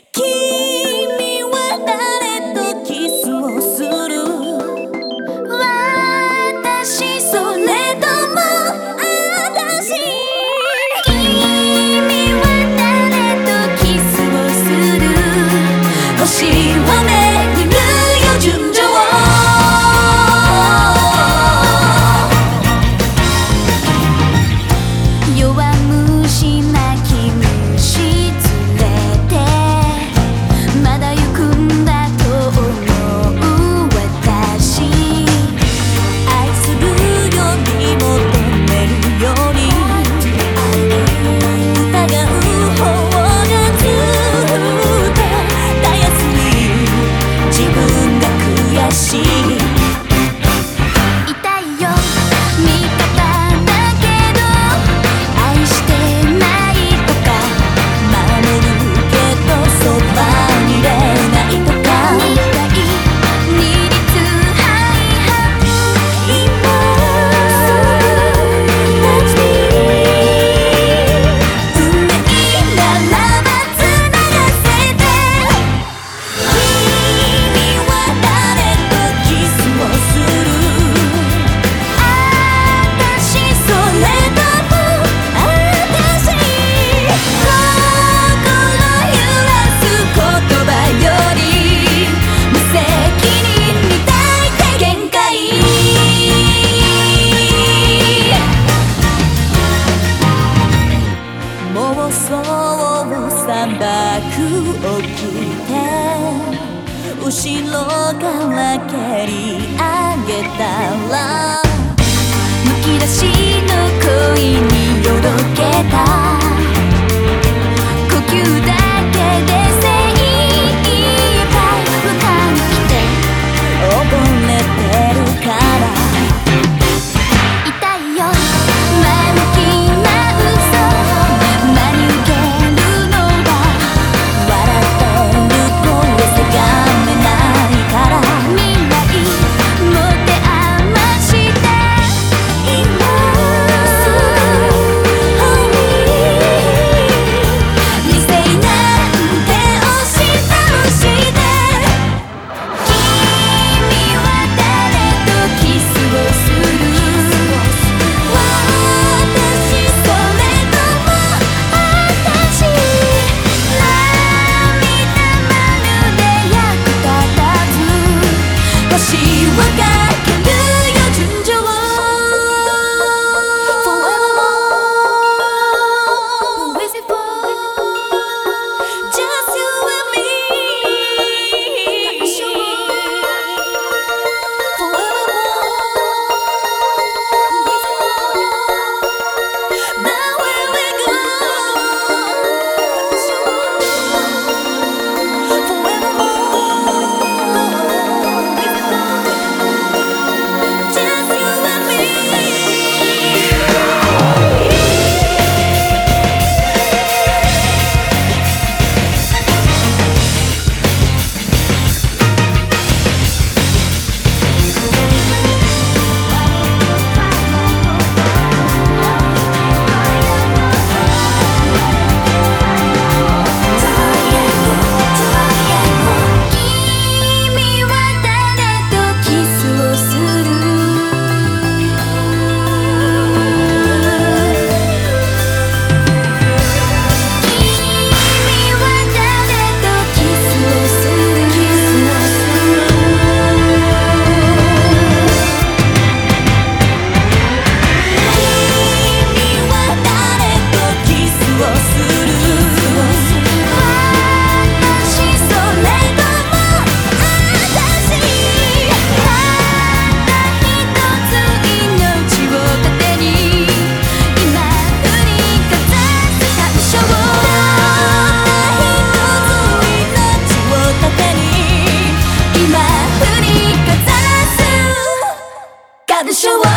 Keep く起きて後ろから蹴り上げたらむき出しの The show up.